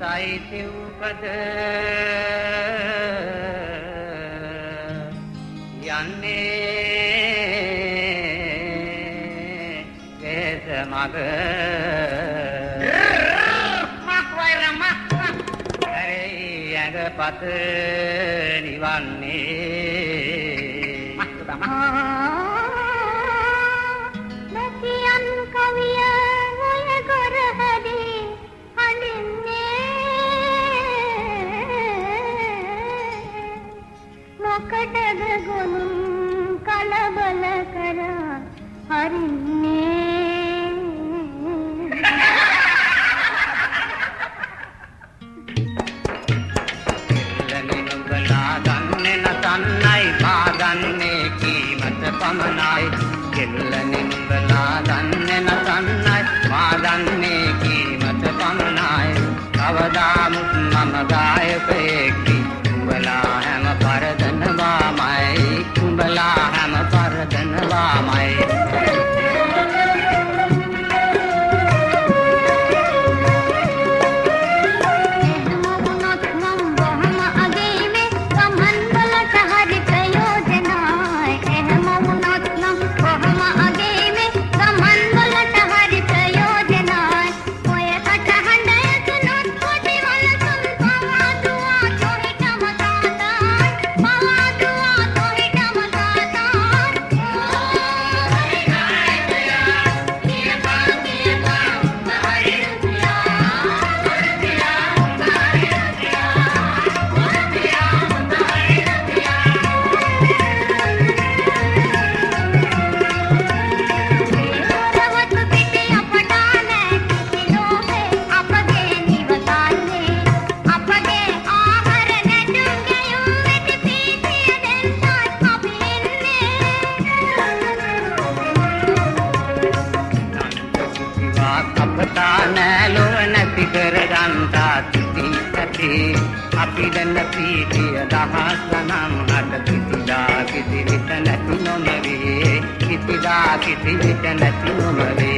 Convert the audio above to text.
සයි සිව්පද යන්නේ වේස මග ඇරේ ඇඟපත නිවන්නේ නැතියන් ගොනුම් කලබල කරා හරින්නේ. එල්ලනේ නුඹලා දන්නේ නැතන්නයි පාදන්නේ කීමත පමණයි. එල්ලනේ නුඹලා දන්නේ නැතන්නයි පාදන්නේ කීමත පමණයි. කවදාමුත් මම ගායකයෙක්ටි ඇති අපි දෙන්න පීතිය දහස් ගනම් අට කිසිදා කිසි විට නැති නොමවේ. කිසිදා කිසි විට නැති නොමවේ.